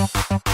Música